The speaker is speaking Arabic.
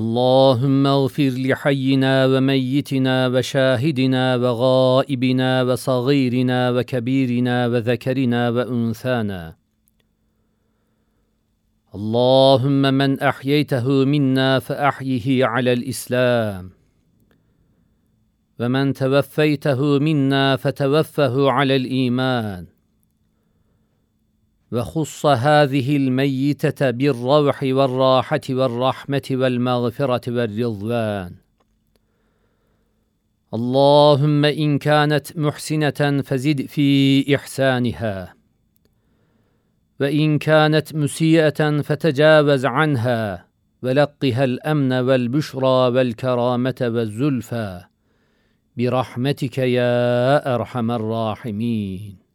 اللهم اغفر لحينا وميتنا وشاهدنا وغائبنا وصغيرنا وكبيرنا وذكرنا وأنثانا. اللهم من أحييته منا فأحيه على الإسلام. ومن توفيته منا فتوفه على الإيمان. وخص هذه الميتة بالروح والراحة والرحمة والمغفرة والرضوان. اللهم إن كانت محسنة فزد في إحسانها، وإن كانت مسيئة فتجاوز عنها، ولقها الأمن والبشرى والكرامة والزلفى برحمتك يا أرحم الراحمين.